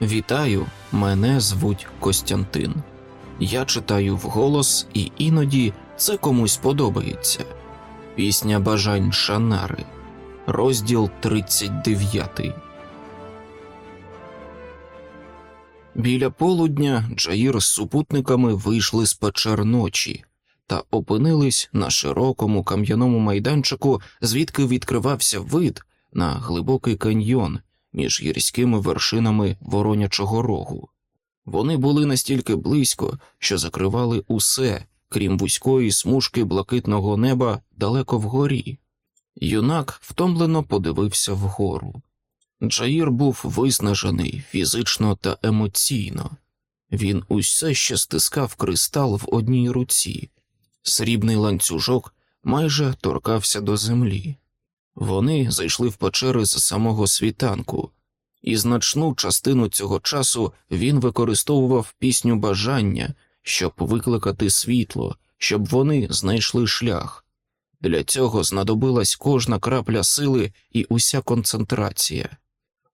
Вітаю, мене звуть Костянтин. Я читаю вголос, і іноді це комусь подобається. Пісня бажань Шанари, розділ 39. Біля полудня Джаїр з супутниками вийшли з печер ночі та опинились на широкому кам'яному майданчику, звідки відкривався вид на глибокий каньйон між гірськими вершинами Воронячого рогу. Вони були настільки близько, що закривали усе, крім вузької смужки блакитного неба далеко вгорі. Юнак втомлено подивився вгору. Джаїр був виснажений фізично та емоційно. Він усе ще стискав кристал в одній руці, срібний ланцюжок майже торкався до землі. Вони зайшли в печери з самого світанку, і значну частину цього часу він використовував пісню бажання, щоб викликати світло, щоб вони знайшли шлях. Для цього знадобилась кожна крапля сили і уся концентрація.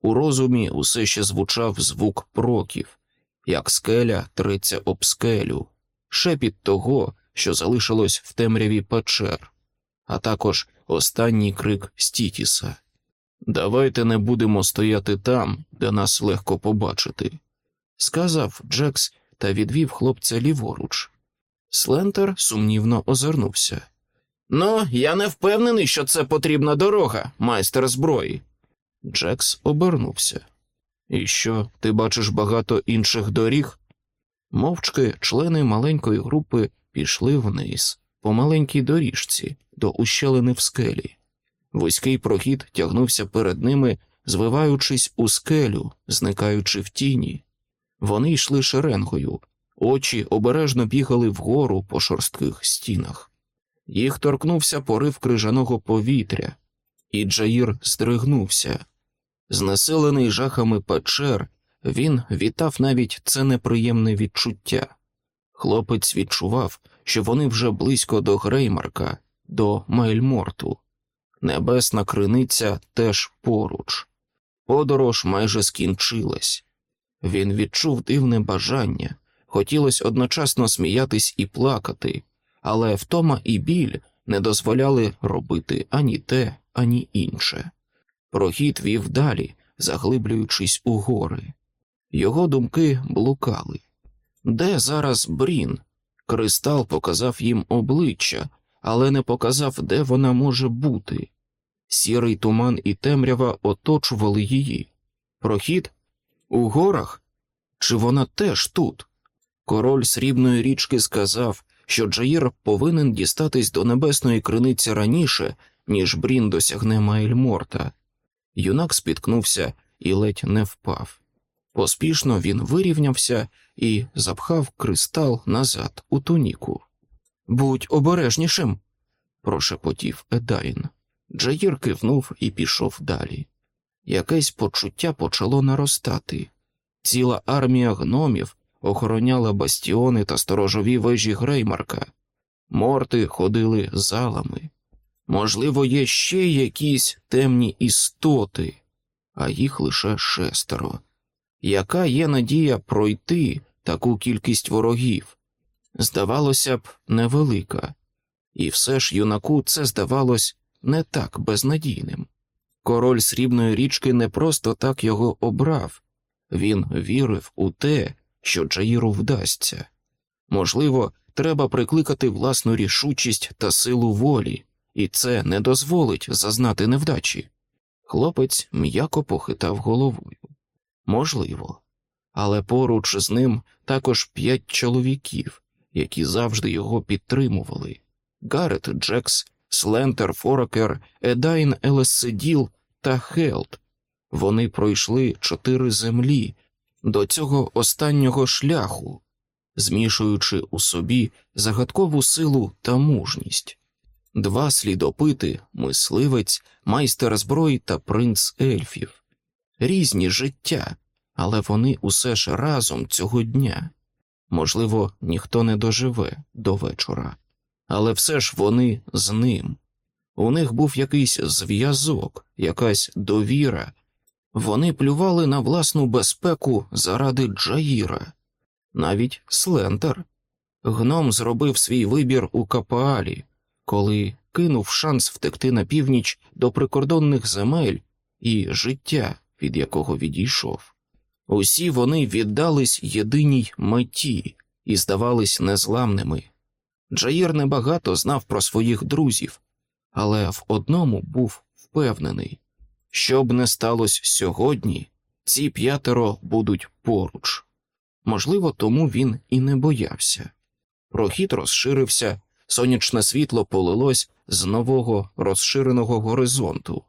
У розумі усе ще звучав звук проків, як скеля треться об скелю, шепіт того, що залишилось в темряві печер, а також останній крик Стітіса. Давайте не будемо стояти там, де нас легко побачити, сказав Джекс та відвів хлопця ліворуч. Слентер сумнівно озирнувся. Ну, я не впевнений, що це потрібна дорога, майстер зброї. Джекс обернувся. І що, ти бачиш багато інших доріг? Мовчки члени маленької групи пішли вниз, по маленькій доріжці, до ущелини в скелі. Вузький прохід тягнувся перед ними, звиваючись у скелю, зникаючи в тіні. Вони йшли шеренгою, очі обережно бігали вгору по шорстких стінах. Їх торкнувся порив крижаного повітря, і Джаїр здригнувся. Знеселений жахами печер, він вітав навіть це неприємне відчуття. Хлопець відчував, що вони вже близько до Греймарка, до Майльморту. Небесна криниця теж поруч. Подорож майже скінчилась. Він відчув дивне бажання, хотілося одночасно сміятись і плакати, але втома і біль не дозволяли робити ані те, ані інше. Прохід вів далі, заглиблюючись у гори. Його думки блукали. Де зараз Брін? Кристал показав їм обличчя, але не показав, де вона може бути. Сірий туман і темрява оточували її. Прохід у горах? Чи вона теж тут? Король срібної річки сказав, що Джаїр повинен дістатись до небесної криниці раніше, ніж Брін досягне Майльморта. Юнак спіткнувся і ледь не впав. Поспішно він вирівнявся і запхав кристал назад у туніку. Будь обережнішим, прошепотів Едайн. Джаїр кивнув і пішов далі. Якесь почуття почало наростати. Ціла армія гномів охороняла бастіони та сторожові вежі Греймарка. Морти ходили залами. Можливо, є ще якісь темні істоти, а їх лише шестеро. Яка є надія пройти таку кількість ворогів? Здавалося б, невелика, і все ж юнаку це здавалось не так безнадійним. Король срібної річки не просто так його обрав, він вірив у те, що Джаїру вдасться. Можливо, треба прикликати власну рішучість та силу волі, і це не дозволить зазнати невдачі. Хлопець м'яко похитав головою. Можливо, але поруч з ним також п'ять чоловіків, які завжди його підтримували Гарет Джекс, Слентер Форекер, Едайн Елеседіл та Хелд. Вони пройшли чотири землі до цього останнього шляху, змішуючи у собі загадкову силу та мужність. Два слідопити, мисливець, майстер зброї та принц ельфів, різні життя, але вони усе ж разом цього дня. Можливо, ніхто не доживе до вечора, але все ж вони з ним. У них був якийсь зв'язок, якась довіра, Вони плювали на власну безпеку заради Джаїра, навіть Слентер. Гном зробив свій вибір у Капаалі, коли кинув шанс втекти на північ до прикордонних земель і життя, від якого відійшов. Усі вони віддались єдиній меті і здавались незламними. Джаїр небагато знав про своїх друзів, але в одному був впевнений що б не сталося сьогодні, ці п'ятеро будуть поруч. Можливо, тому він і не боявся. Прохід розширився, сонячне світло полилось з нового розширеного горизонту.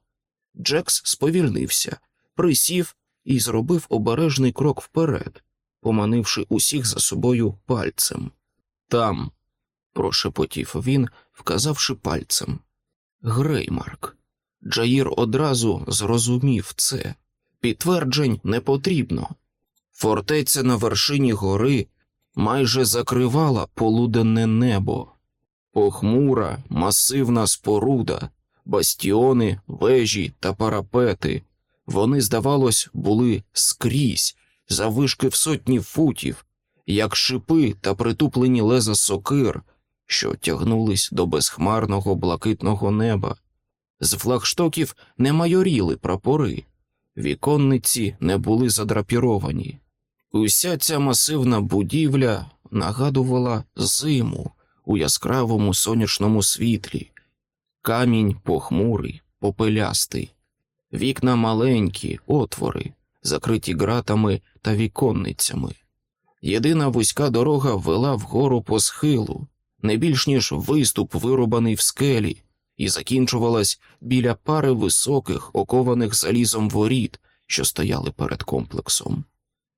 Джекс сповільнився, присів і зробив обережний крок вперед, поманивши усіх за собою пальцем. Там, прошепотів він, вказавши пальцем. Греймарк. Джаїр одразу зрозумів це. Підтверджень не потрібно. Фортеця на вершині гори майже закривала полуденне небо, похмура, масивна споруда, бастіони, вежі та парапети. Вони, здавалось, були скрізь, завишки в сотні футів, як шипи та притуплені леза сокир, що тягнулись до безхмарного блакитного неба. З флагштоків не майоріли прапори, віконниці не були задрапіровані. Уся ця масивна будівля нагадувала зиму у яскравому сонячному світлі, камінь похмурий, попелястий, вікна маленькі, отвори, закриті ґратами та віконницями. Єдина вузька дорога вела вгору по схилу, не більш ніж виступ, вирубаний в скелі і закінчувалась біля пари високих, окованих залізом воріт, що стояли перед комплексом.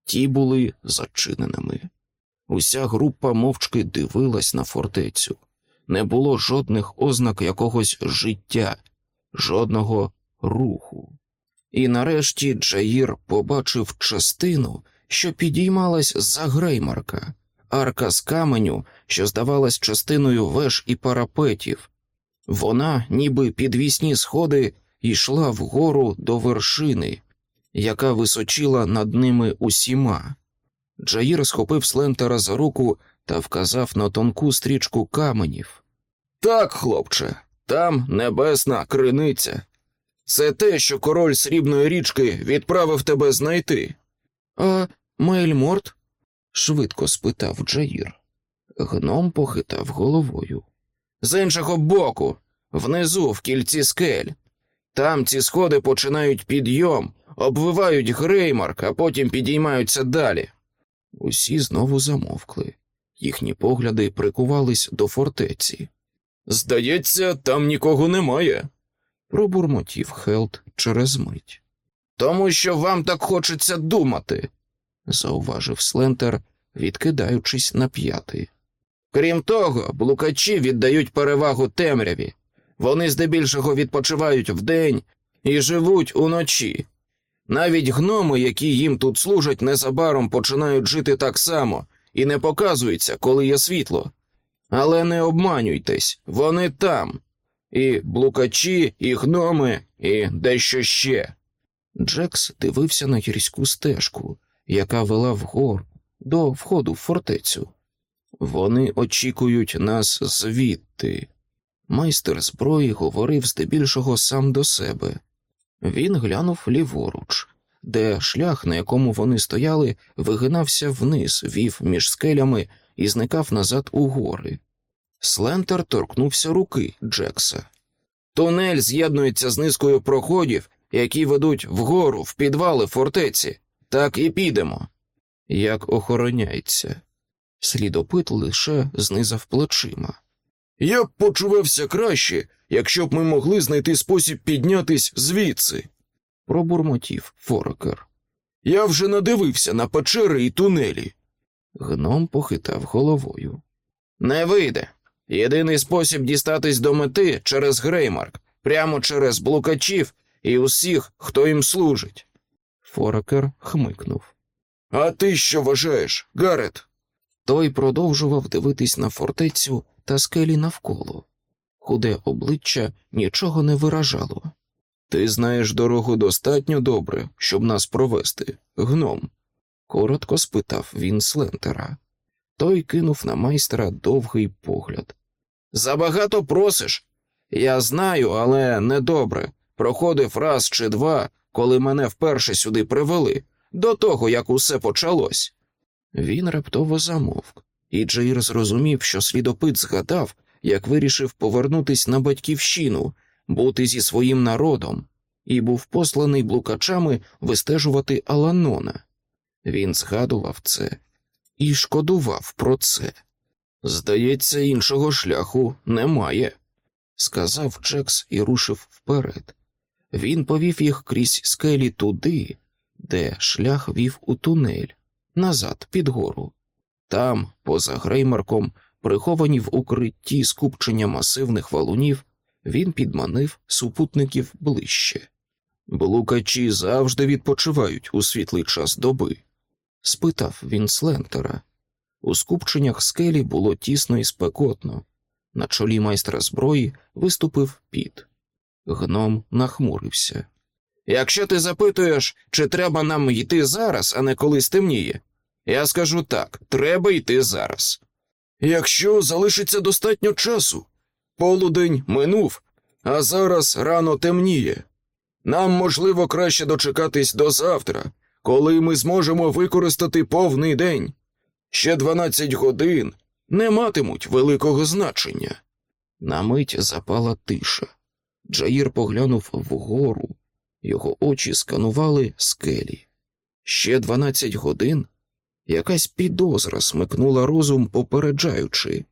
Ті були зачиненими. Уся група мовчки дивилась на фортецю. Не було жодних ознак якогось життя, жодного руху. І нарешті Джаїр побачив частину, що підіймалась за греймарка, арка з каменю, що здавалась частиною веж і парапетів, вона, ніби підвісні сходи, йшла вгору до вершини, яка височила над ними усіма. Джаїр схопив Слентера за руку та вказав на тонку стрічку каменів. Так, хлопче, там небесна криниця. Це те, що король срібної річки відправив тебе знайти. А Мейльморт? швидко спитав Джаїр. Гном похитав головою з іншого боку, внизу, в кільці скель. Там ці сходи починають підйом, обвивають греймарк, а потім підіймаються далі. Усі знову замовкли, їхні погляди прикувались до фортеці. Здається, там нікого немає, пробурмотів Хелт через мить. Тому що вам так хочеться думати, зауважив Слентер, відкидаючись на п'ятий. Крім того, блукачі віддають перевагу темряві. Вони здебільшого відпочивають вдень і живуть уночі. Навіть гноми, які їм тут служать, незабаром починають жити так само і не показуються, коли є світло. Але не обманюйтесь, вони там. І блукачі, і гноми, і дещо ще. Джекс дивився на гірську стежку, яка вела вгору до входу в фортецю. Вони очікують нас звідти. Майстер зброї говорив здебільшого сам до себе. Він глянув ліворуч, де шлях, на якому вони стояли, вигинався вниз, вів між скелями і зникав назад у гори. Слентер торкнувся руки Джекса. Тунель з'єднується з низкою проходів, які ведуть вгору в підвали фортеці. Так і підемо. Як охороняється. Слідопит лише знизав плечима. Я б почувався краще, якщо б ми могли знайти спосіб піднятись звідси, пробурмотів Форекер. Я вже надивився на печери і тунелі. Гном похитав головою. Не вийде. Єдиний спосіб дістатись до мети через Греймарк, прямо через блукачів і усіх, хто їм служить. Форекер хмикнув. А ти що вважаєш, Гарет? Той продовжував дивитись на фортецю та скелі навколо. Худе обличчя нічого не виражало. Ти знаєш дорогу достатньо добре, щоб нас провести, гном? коротко спитав він Слентера. Той кинув на майстра довгий погляд. Забагато просиш. Я знаю, але недобре. Проходив раз чи два, коли мене вперше сюди привели, до того, як усе почалось. Він раптово замовк, і Джейр зрозумів, що слідопит згадав, як вирішив повернутись на батьківщину, бути зі своїм народом, і був посланий блукачами вистежувати Аланона. Він згадував це і шкодував про це. Здається, іншого шляху немає, сказав Джекс і рушив вперед. Він повів їх крізь скелі туди, де шлях вів у тунель, назад під гору. Там, поза греймарком, приховані в укритті скупчення масивних валунів, він підманив супутників ближче. Блукачі завжди відпочивають у світлий час доби? Спитав він Слентера. У скупченнях скелі було тісно і спекотно. На чолі майстра зброї виступив піт. Гном нахмурився. Якщо ти запитуєш, чи треба нам йти зараз, а не коли стемніє, я скажу так: треба йти зараз. Якщо залишиться достатньо часу, полудень минув, а зараз рано темніє. Нам можливо краще дочекатись до завтра, коли ми зможемо використати повний день. Ще дванадцять годин не матимуть великого значення. На мить запала тиша. Джаїр поглянув вгору, його очі сканували скелі. Ще дванадцять годин якась підозра смикнула розум, попереджаючи,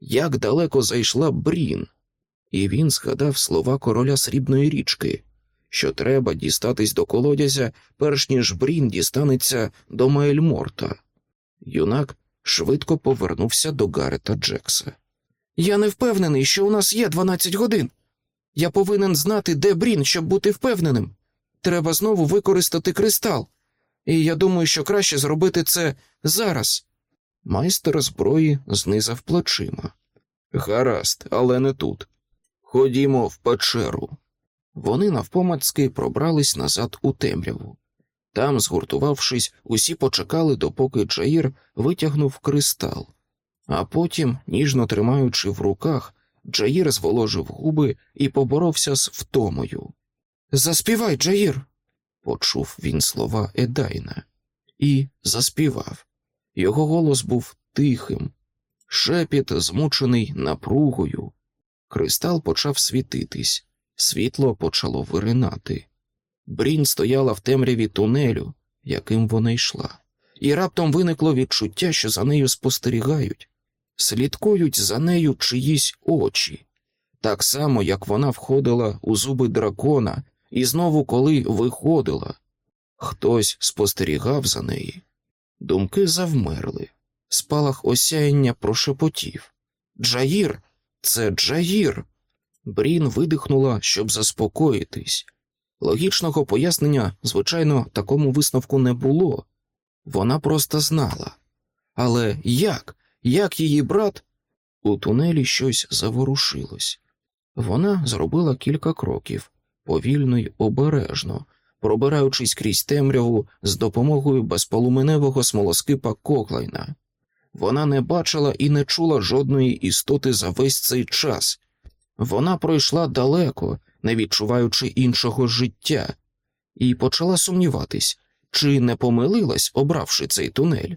як далеко зайшла Брін, і він згадав слова короля срібної річки, що треба дістатись до колодязя, перш ніж Брін дістанеться до Маельморта. Юнак швидко повернувся до Гарета Джекса. Я не впевнений, що у нас є дванадцять годин. Я повинен знати, де Брін, щоб бути впевненим. Треба знову використати кристал, і я думаю, що краще зробити це зараз. Майстер зброї знизав плечима. Гаразд, але не тут. Ходімо в печеру. Вони навпомацьки пробрались назад у темряву. Там, згуртувавшись, усі почекали, допоки Джаїр витягнув кристал, а потім, ніжно тримаючи в руках, Джаїр зволожив губи і поборовся з втомою. Заспівай, Джаїр, почув він слова Едайна, і заспівав. Його голос був тихим, шепіт, змучений напругою. Кристал почав світитись, світло почало виринати. Брін стояла в темряві тунелю, яким вона йшла, і раптом виникло відчуття, що за нею спостерігають, слідкують за нею чиїсь очі, так само, як вона входила у зуби дракона, і знову коли виходила. Хтось спостерігав за неї. Думки завмерли, спалах осяяння прошепотів. Джаїр, це Джаїр. Брін видихнула, щоб заспокоїтись. Логічного пояснення, звичайно, такому висновку не було. Вона просто знала. Але як? Як її брат? У тунелі щось заворушилось. Вона зробила кілька кроків, повільно й обережно, пробираючись крізь темряву з допомогою безполуменевого смолоскипа Коклайна. Вона не бачила і не чула жодної істоти за весь цей час. Вона пройшла далеко, не відчуваючи іншого життя, і почала сумніватись, чи не помилилась, обравши цей тунель.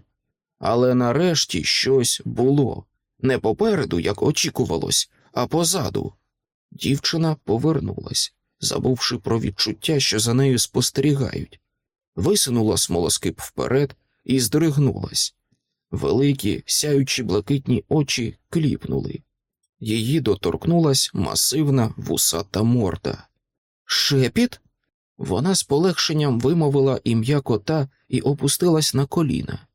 Але нарешті щось було не попереду, як очікувалось, а позаду. Дівчина повернулась, забувши про відчуття, що за нею спостерігають, висунула смолоскип вперед і здригнулась. Великі, сяючі блакитні очі кліпнули. Її доторкнулась масивна вусата морда. Шепіт? Вона з полегшенням вимовила ім'я кота і опустилась на коліна.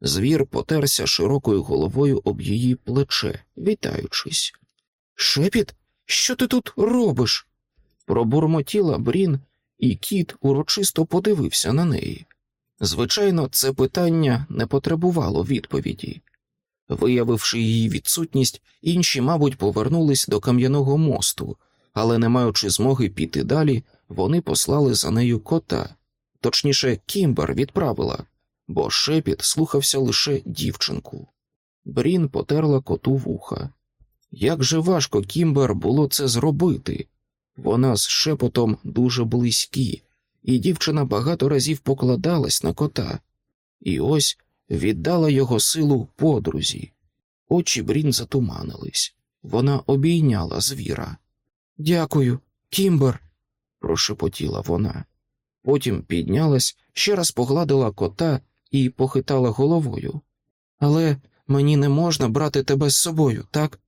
Звір потерся широкою головою об її плече, вітаючись. Шепіт, що ти тут робиш? Пробурмотіла Брін, і кіт урочисто подивився на неї. Звичайно, це питання не потребувало відповіді. Виявивши її відсутність, інші, мабуть, повернулись до кам'яного мосту, але, не маючи змоги піти далі, вони послали за нею кота, точніше, Кімбер відправила, бо шепіт слухався лише дівчинку. Брін потерла коту вуха. Як же важко Кімбер було це зробити. Вона з шепотом дуже близькі, і дівчина багато разів покладалась на кота, і ось віддала його силу подрузі. Очі Брін затуманились. Вона обійняла звіра. Дякую, Кімбер, прошепотіла вона. Потім піднялась, ще раз погладила кота і похитала головою. Але мені не можна брати тебе з собою, так?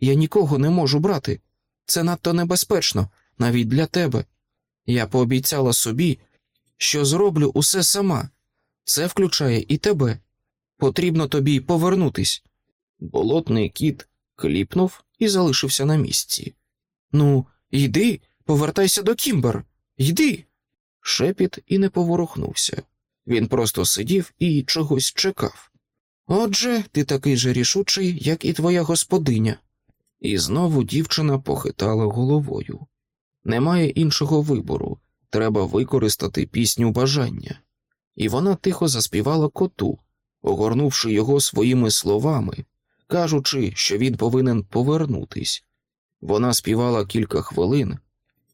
Я нікого не можу брати. Це надто небезпечно, навіть для тебе. Я пообіцяла собі, що зроблю усе сама. Це включає і тебе. Потрібно тобі повернутись. Болотний кіт кліпнув і залишився на місці. Ну, йди, повертайся до Кімбер, йди. Шепіт і не поворухнувся. Він просто сидів і чогось чекав. Отже, ти такий же рішучий, як і твоя господиня. І знову дівчина похитала головою. Немає іншого вибору, треба використати пісню бажання. І вона тихо заспівала коту, огорнувши його своїми словами, кажучи, що він повинен повернутись. Вона співала кілька хвилин,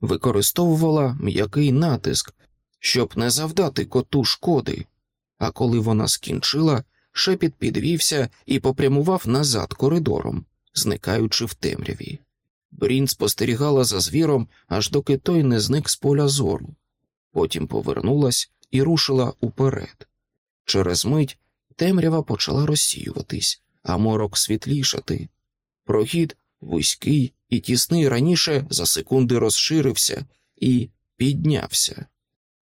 використовувала м'який натиск, щоб не завдати коту шкоди, а коли вона скінчила, шепіт підвівся і попрямував назад коридором, зникаючи в темряві. Брін спостерігала за звіром, аж доки той не зник з поля зору. Потім повернулась і рушила уперед. Через мить темрява почала розсіюватись, а морок світлішати. Прохід вузький і тісний раніше за секунди розширився і піднявся.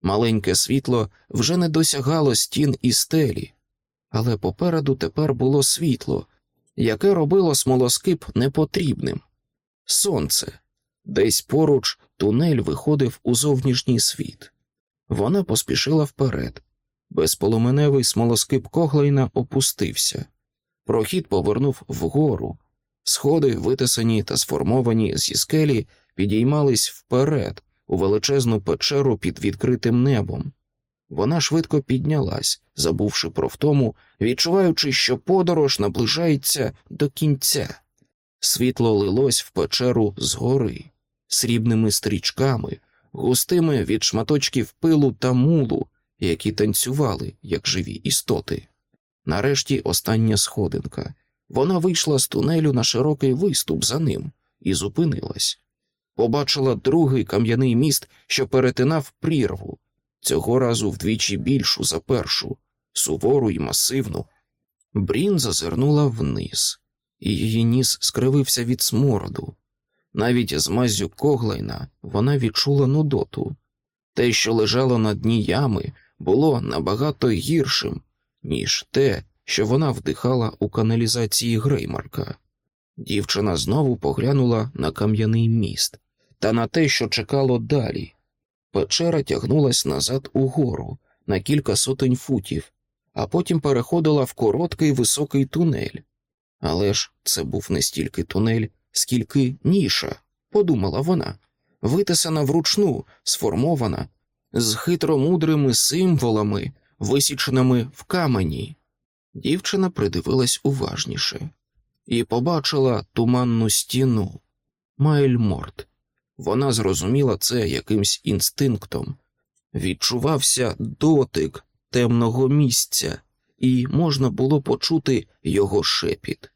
Маленьке світло вже не досягало стін і стелі, але попереду тепер було світло, яке робило смолоскип непотрібним. Сонце. Десь поруч тунель виходив у зовнішній світ. Вона поспішила вперед. Безполоменевий смолоскип Коглайна опустився. Прохід повернув вгору. Сходи, витисані та сформовані зі скелі, підіймались вперед, у величезну печеру під відкритим небом. Вона швидко піднялась, забувши про втому, відчуваючи, що подорож наближається до кінця. Світло лилось в печеру згори, срібними стрічками, густими від шматочків пилу та мулу, які танцювали, як живі істоти. Нарешті остання сходинка. Вона вийшла з тунелю на широкий виступ за ним і зупинилась. Побачила другий кам'яний міст, що перетинав прірву, цього разу вдвічі більшу за першу, сувору й масивну. Брін зазирнула вниз, і її ніс скривився від смороду. Навіть з мазю коглайна вона відчула нудоту. Те, що лежало на дні ями, було набагато гіршим, ніж те, що вона вдихала у каналізації Греймарка. Дівчина знову поглянула на кам'яний міст та на те, що чекало далі. Печера тягнулась назад угору на кілька сотень футів, а потім переходила в короткий високий тунель. Але ж це був не стільки тунель, скільки ніша, подумала вона, витисана вручну, сформована, з хитромудрими символами, висіченими в камені. Дівчина придивилась уважніше і побачила туманну стіну Майльморт. Вона зрозуміла це якимсь інстинктом. Відчувався дотик темного місця, і можна було почути його шепіт.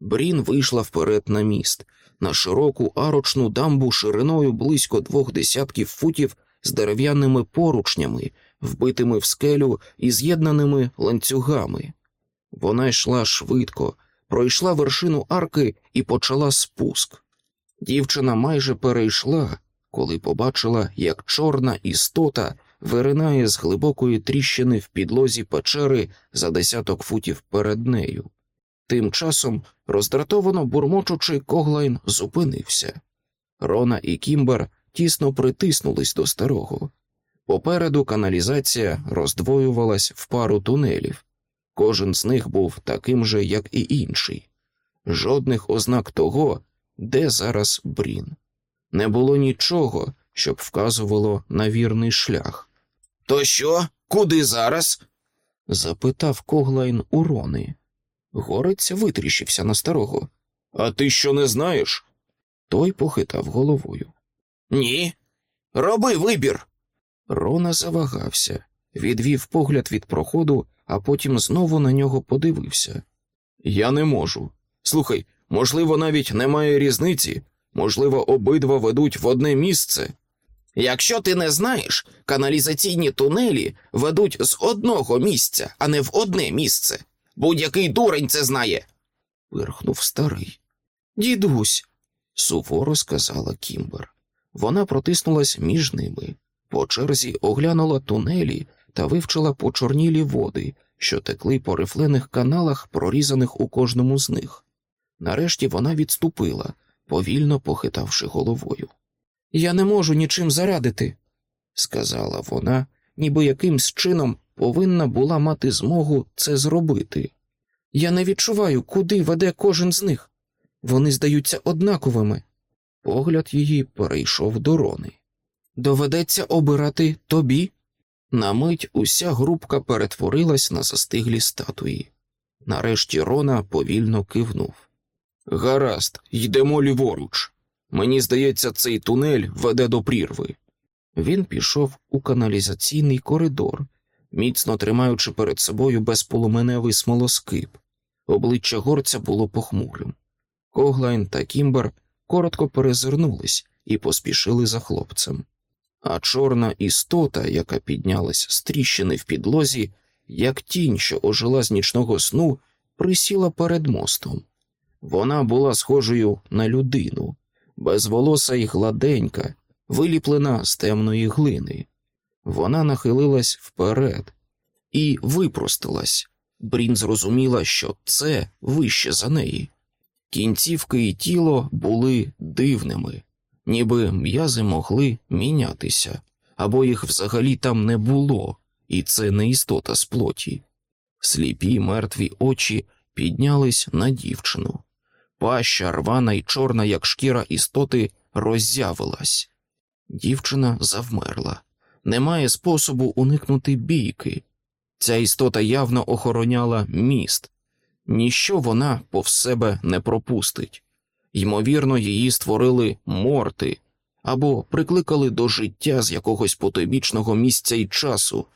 Брін вийшла вперед на міст, на широку арочну дамбу шириною близько двох десятків футів з дерев'яними поручнями, вбитими в скелю і з'єднаними ланцюгами. Вона йшла швидко, пройшла вершину арки і почала спуск. Дівчина майже перейшла, коли побачила, як чорна істота виринає з глибокої тріщини в підлозі печери за десяток футів перед нею. Тим часом, роздратовано бурмочучи, Коглайн зупинився. Рона і Кімбер тісно притиснулись до старого. Попереду каналізація роздвоювалась в пару тунелів. Кожен з них був таким же, як і інший. Жодних ознак того, де зараз Брін. Не було нічого, щоб вказувало на вірний шлях. То що? Куди зараз? запитав Коглайн у Рони. Горець витріщився на старого. А ти що не знаєш? Той похитав головою. Ні. Роби вибір. Рона завагався, відвів погляд від проходу, а потім знову на нього подивився. Я не можу. Слухай, можливо, навіть немає різниці, можливо, обидва ведуть в одне місце. Якщо ти не знаєш, каналізаційні тунелі ведуть з одного місця, а не в одне місце. Будь-який дурень це знає. Вирхнув старий. Дідусь, суворо сказала Кімбер. Вона протиснулась між ними, по черзі оглянула тунелі та вивчила почорнілі води, що текли по рифлених каналах, прорізаних у кожному з них. Нарешті вона відступила, повільно похитавши головою. Я не можу нічим зарадити, сказала вона, ніби якимсь чином повинна була мати змогу це зробити. Я не відчуваю, куди веде кожен з них. Вони здаються однаковими. Погляд її перейшов до Рони. Доведеться обирати тобі. На мить уся групка перетворилась на застиглі статуї. Нарешті Рона повільно кивнув. Гаразд, йдемо ліворуч. Мені здається, цей тунель веде до прірви. Він пішов у каналізаційний коридор, міцно тримаючи перед собою безполуменевий смолоскип. Обличчя горця було похмурим. Коглайн та Кімбер коротко перезирнулись і поспішили за хлопцем. А чорна істота, яка піднялась з тріщини в підлозі, як тінь, що ожила з нічного сну, присіла перед мостом. Вона була схожою на людину, безволоса й гладенька, виліплена з темної глини. Вона нахилилась вперед і випростилась. Брін зрозуміла, що це вище за неї. Кінцівки і тіло були дивними, ніби м'язи могли мінятися, або їх взагалі там не було, і це не істота з плоті. Сліпі мертві очі піднялись на дівчину. Паща, рвана й чорна, як шкіра істоти, роззявилась. Дівчина завмерла. Немає способу уникнути бійки. Ця істота явно охороняла міст, ніщо вона повз себе не пропустить. Ймовірно, її створили морти або прикликали до життя з якогось потойбічного місця і часу,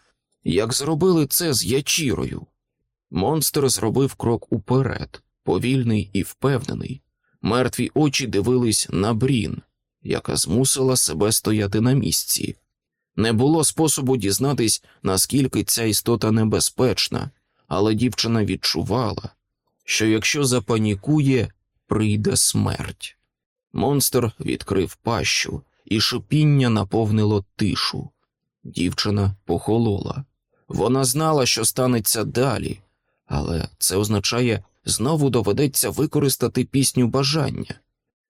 як зробили це з ячірою. Монстр зробив крок уперед, повільний і впевнений. Мертві очі дивились на брін, яка змусила себе стояти на місці. Не було способу дізнатись, наскільки ця істота небезпечна, але дівчина відчувала, що якщо запанікує, прийде смерть. Монстр відкрив пащу, і шипіння наповнило тишу. Дівчина похолола. Вона знала, що станеться далі, але це означає, знову доведеться використати пісню бажання.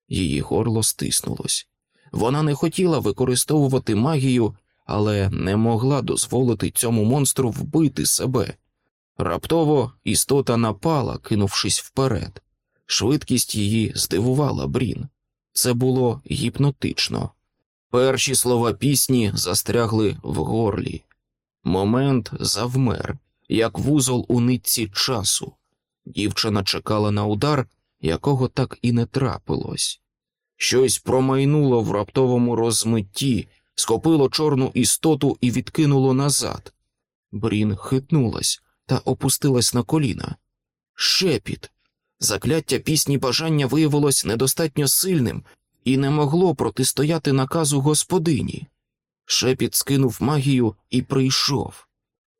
Її горло стиснулось. Вона не хотіла використовувати магію, але не могла дозволити цьому монстру вбити себе. Раптово істота напала, кинувшись вперед. Швидкість її здивувала Брін. Це було гіпнотично. Перші слова пісні застрягли в горлі. Момент завмер, як вузол у нитці часу. Дівчина чекала на удар, якого так і не трапилось. Щось промайнуло в раптовому розмитті, схопило чорну істоту і відкинуло назад. Брін хитнулась та опустилась на коліна. Шепіт. Закляття пісні бажання виявилось недостатньо сильним і не могло протистояти наказу господині. Шепіт скинув магію і прийшов.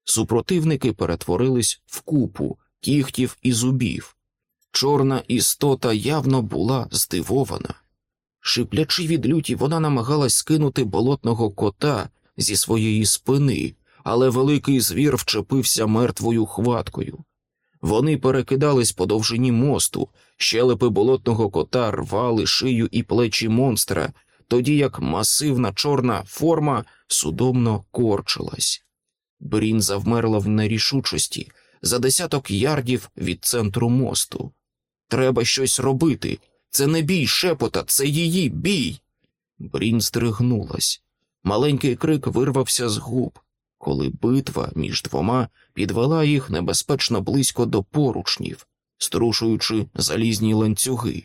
Супротивники перетворились в купу кігтів і зубів. Чорна істота явно була здивована. Шиплячи від люті, вона намагалась скинути болотного кота зі своєї спини, але великий звір вчепився мертвою хваткою. Вони перекидались по довжині мосту, щелепи болотного кота рвали шию і плечі монстра, тоді як масивна чорна форма судомно корчилась. Брін завмерла в нерішучості за десяток ярдів від центру мосту. Треба щось робити. Це не бій шепота, це її бій. Брін стригнулась. Маленький крик вирвався з губ, коли битва між двома підвела їх небезпечно близько до поручнів, струшуючи залізні ланцюги.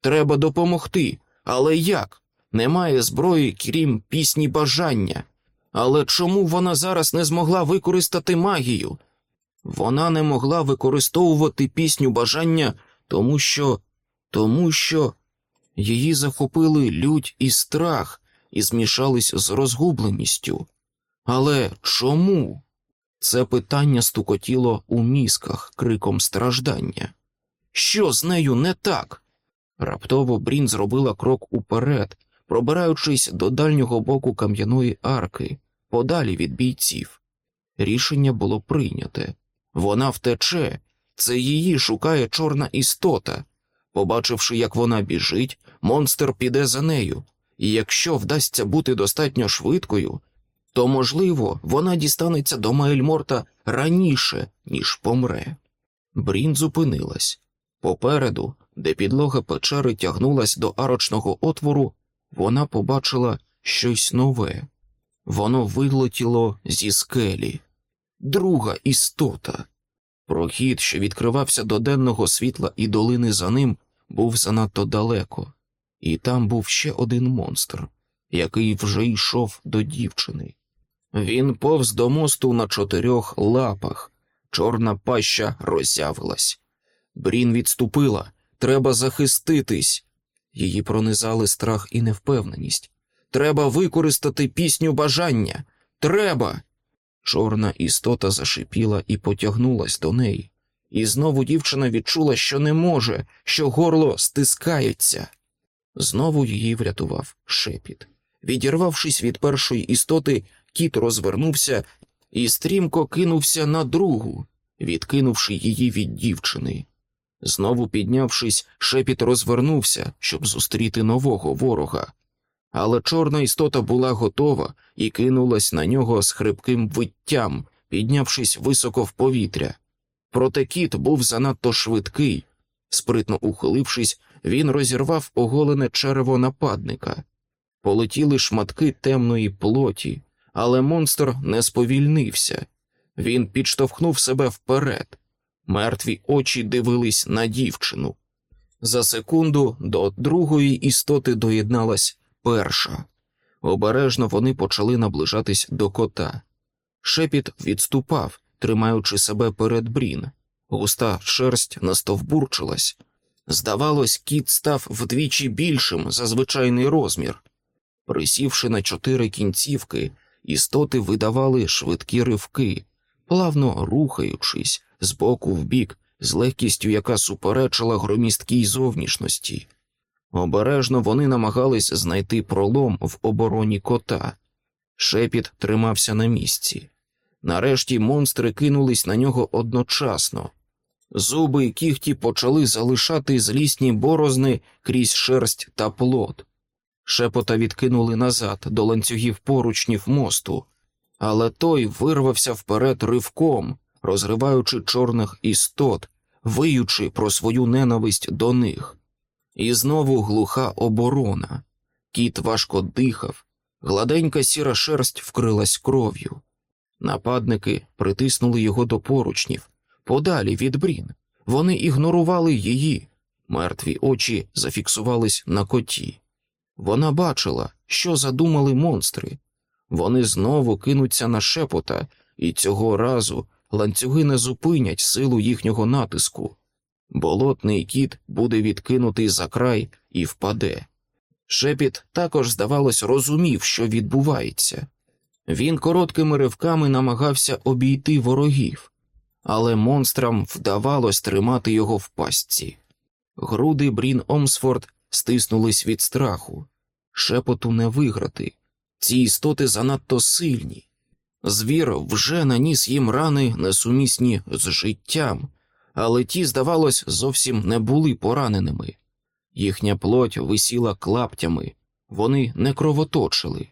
Треба допомогти, але як? Немає зброї, крім пісні бажання. Але чому вона зараз не змогла використати магію? Вона не могла використовувати пісню бажання, тому що, тому що її захопили лють і страх і змішались з розгубленістю. Але чому? Це питання стукотіло у мізках криком страждання. Що з нею не так? Раптово Брін зробила крок уперед, пробираючись до дальнього боку кам'яної арки, подалі від бійців. Рішення було прийняте. Вона втече, це її шукає чорна істота. Побачивши, як вона біжить, монстр піде за нею, і якщо вдасться бути достатньо швидкою, то, можливо, вона дістанеться до Маельморта раніше, ніж помре. Брін зупинилась. Попереду, де підлога печери тягнулась до арочного отвору, вона побачила щось нове. Воно вилетіло зі скелі. Друга істота. Прохід, що відкривався до денного світла і долини за ним, був занадто далеко, і там був ще один монстр, який вже йшов до дівчини. Він повз до мосту на чотирьох лапах, чорна паща роззявилась. Брін відступила, треба захиститись. Її пронизали страх і невпевненість. Треба використати пісню бажання. Треба. Чорна істота зашипіла і потягнулась до неї, і знову дівчина відчула, що не може, що горло стискається. Знову її врятував шепіт. Відірвавшись від першої істоти, кіт розвернувся і стрімко кинувся на другу, відкинувши її від дівчини. Знову піднявшись, шепіт розвернувся, щоб зустріти нового ворога. Але чорна істота була готова і кинулась на нього з хрипким виттям, піднявшись високо в повітря. Проте кіт був занадто швидкий. Спритно ухилившись, він розірвав оголене черево нападника. Полетіли шматки темної плоті, але монстр не сповільнився. Він підштовхнув себе вперед. Мертві очі дивились на дівчину. За секунду до другої істоти доєдналась перша. Обережно вони почали наближатись до кота. Шепіт відступав, тримаючи себе перед брін. Густа шерсть настовбурчилась. Здавалось, кіт став вдвічі більшим за звичайний розмір. Присівши на чотири кінцівки, істоти видавали швидкі ривки, плавно рухаючись з боку в бік, з легкістю, яка суперечила громісткій зовнішності. Обережно вони намагались знайти пролом в обороні кота. Шепіт тримався на місці. Нарешті монстри кинулись на нього одночасно. Зуби і кіхті почали залишати злісні борозни крізь шерсть та плод. Шепота відкинули назад до ланцюгів поручнів мосту, але той вирвався вперед ривком, розриваючи чорних істот, виючи про свою ненависть до них. І знову глуха оборона. Кіт важко дихав, гладенька сіра шерсть вкрилась кров'ю. Нападники притиснули його до поручнів, подалі від брін. Вони ігнорували її. Мертві очі зафіксувались на коті. Вона бачила, що задумали монстри. Вони знову кинуться на шепота, і цього разу ланцюги не зупинять силу їхнього натиску. Болотний кіт буде відкинутий за край і впаде. Шепіт також, здавалось, розумів, що відбувається. Він короткими ривками намагався обійти ворогів, але монстрам вдавалось тримати його в пастці. Груди Брін Омсфорд стиснулись від страху. Шепоту не виграти. Ці істоти занадто сильні. Звір вже наніс їм рани, несумісні з життям, але ті, здавалось, зовсім не були пораненими. Їхня плоть висіла клаптями, вони не кровоточили.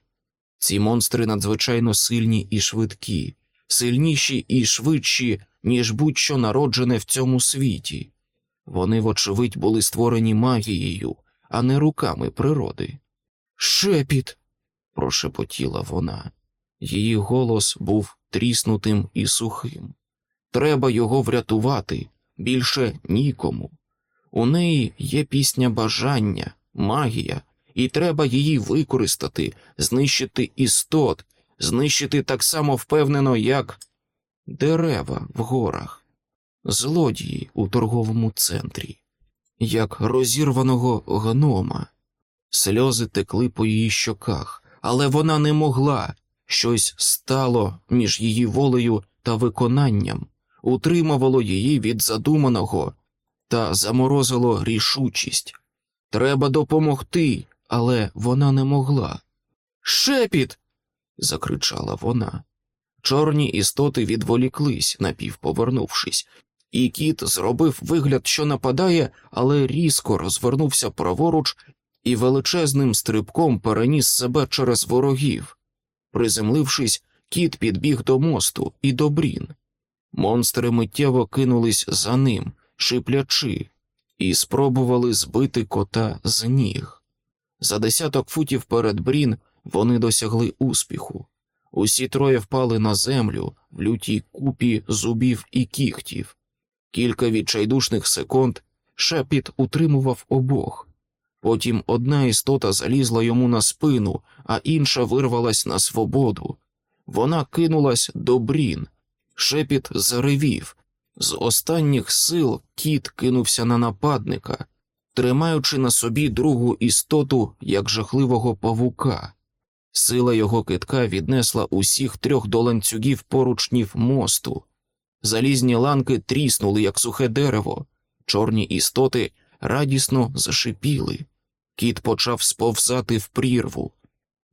Ці монстри надзвичайно сильні і швидкі, сильніші і швидші, ніж будь-що народжене в цьому світі. Вони, вочевидь, були створені магією, а не руками природи. Шепіт, прошепотіла вона. Її голос був тріснутим і сухим. Треба його врятувати, більше нікому. У неї є пісня бажання, магія, і треба її використати, знищити істот, знищити так само впевнено, як дерева в горах, злодії у торговому центрі, як розірваного гнома. Сльози текли по її щоках, але вона не могла. Щось стало між її волею та виконанням, утримувало її від задуманого та заморозило рішучість. Треба допомогти, але вона не могла. Шепіт. закричала вона. Чорні істоти відволіклись, напівповернувшись, і кіт зробив вигляд, що нападає, але різко розвернувся праворуч і величезним стрибком переніс себе через ворогів. Приземлившись, кіт підбіг до мосту і до брін. Монстри миттєво кинулись за ним, шиплячи, і спробували збити кота з ніг. За десяток футів перед брін вони досягли успіху. Усі троє впали на землю в лютій купі зубів і кігтів. Кілька відчайдушних секунд шепіт утримував обох. Потім одна істота залізла йому на спину, а інша вирвалась на свободу. Вона кинулась до брін. Шепіт заревів. З останніх сил кіт кинувся на нападника, тримаючи на собі другу істоту як жахливого павука. Сила його китка віднесла усіх трьох до ланцюгів поручнів мосту. Залізні ланки тріснули, як сухе дерево, чорні істоти радісно зашипіли. Кіт почав сповзати в прірву.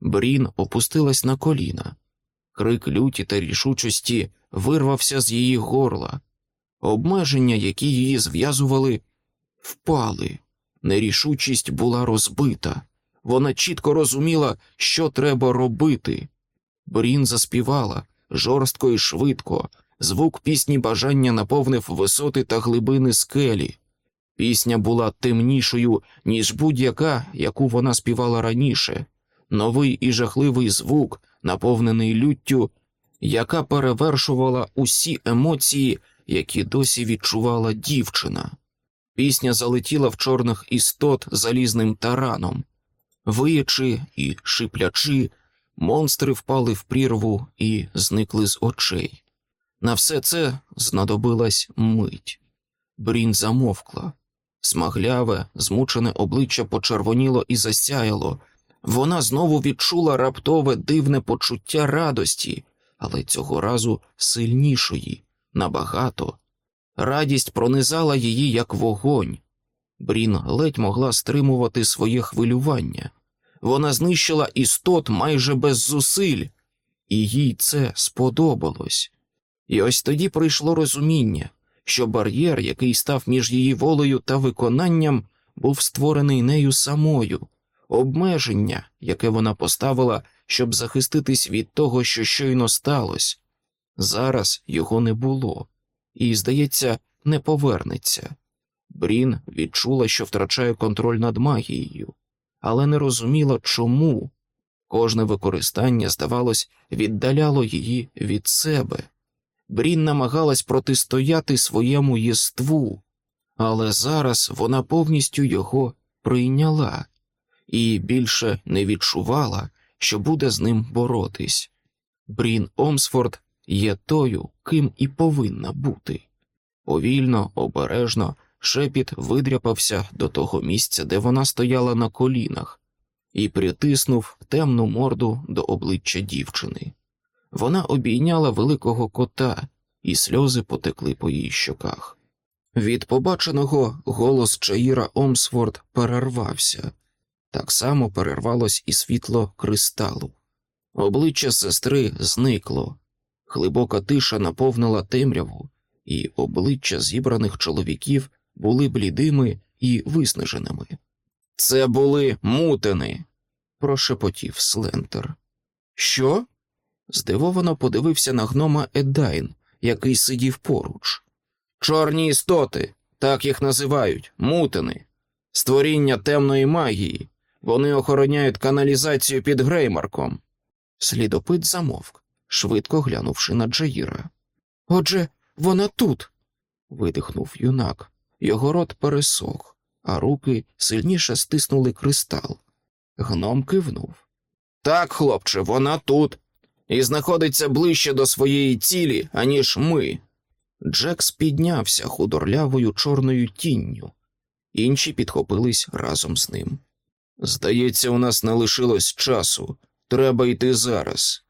Брін опустилась на коліна. Крик люті та рішучості вирвався з її горла. Обмеження, які її зв'язували, впали. Нерішучість була розбита. Вона чітко розуміла, що треба робити. Брін заспівала жорстко і швидко. Звук пісні бажання наповнив висоти та глибини скелі. Пісня була темнішою, ніж будь-яка, яку вона співала раніше. Новий і жахливий звук, наповнений люттю, яка перевершувала усі емоції, які досі відчувала дівчина. Пісня залетіла в чорних істот залізним тараном. Виячи і шиплячи, монстри впали в прірву і зникли з очей. На все це знадобилась мить. Брін замовкла. Смагляве, змучене обличчя почервоніло і засяяло. Вона знову відчула раптове дивне почуття радості, але цього разу сильнішої, набагато. Радість пронизала її, як вогонь. Брін ледь могла стримувати своє хвилювання. Вона знищила істот майже без зусиль, і їй це сподобалось. І ось тоді прийшло розуміння, що бар'єр, який став між її волею та виконанням, був створений нею самою, обмеження, яке вона поставила, щоб захиститись від того, що щойно сталося. Зараз його не було, і, здається, не повернеться. Брін відчула, що втрачає контроль над магією, але не розуміла, чому. Кожне використання, здавалось, віддаляло її від себе. Брін намагалась протистояти своєму єству, але зараз вона повністю його прийняла і більше не відчувала, що буде з ним боротись. Брін Омсфорд є тою, ким і повинна бути. Повільно, обережно, шепіт видряпався до того місця, де вона стояла на колінах, і притиснув темну морду до обличчя дівчини. Вона обійняла великого кота, і сльози потекли по її щоках. Від побаченого голос Чаїра Омсфорд перервався, так само перервалось і світло кристалу. Обличчя сестри зникло, глибока тиша наповнила темряву, і обличчя зібраних чоловіків були блідими і виснаженими. Це були мутини, прошепотів Слентер. Що? Здивовано подивився на гнома Едайн, який сидів поруч. Чорні істоти, так їх називають, мутини, створіння темної магії. Вони охороняють каналізацію під Греймарком. Слідопит замовк, швидко глянувши на Джаїра. Отже, вона тут. видихнув юнак. Його рот пересох, а руки сильніше стиснули кристал. Гном кивнув. Так, хлопче, вона тут. І знаходиться ближче до своєї цілі, аніж ми. Джекс піднявся худорлявою чорною тінню. Інші підхопились разом з ним. Здається, у нас не лишилось часу. Треба йти зараз.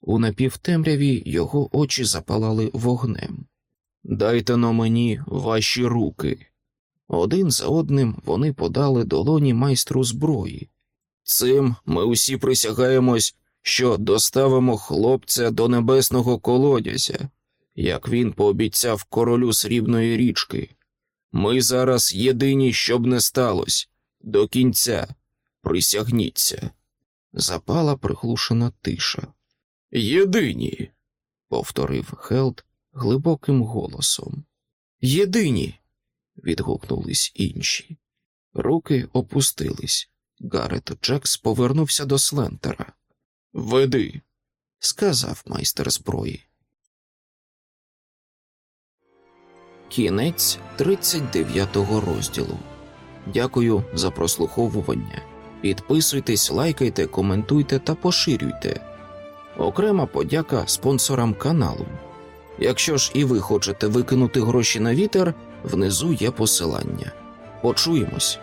У напівтемряві його очі запалали вогнем. Дайте но мені ваші руки. Один за одним вони подали долоні майстру зброї. Цим ми усі присягаємось, що доставимо хлопця до небесного колодязя, як він пообіцяв королю срібної річки. Ми зараз єдині, щоб не сталося. До кінця присягніться. Запала приглушена тиша. Єдині, повторив Хелд глибоким голосом. Єдині. відгукнулись інші. Руки опустились. Гарет Джекс повернувся до Слентера. Веди, сказав майстер зброї. Кінець 39 розділу. Дякую за прослуховування. Підписуйтесь, лайкайте, коментуйте та поширюйте. Окрема подяка спонсорам каналу. Якщо ж і ви хочете викинути гроші на вітер, внизу є посилання. Почуємось.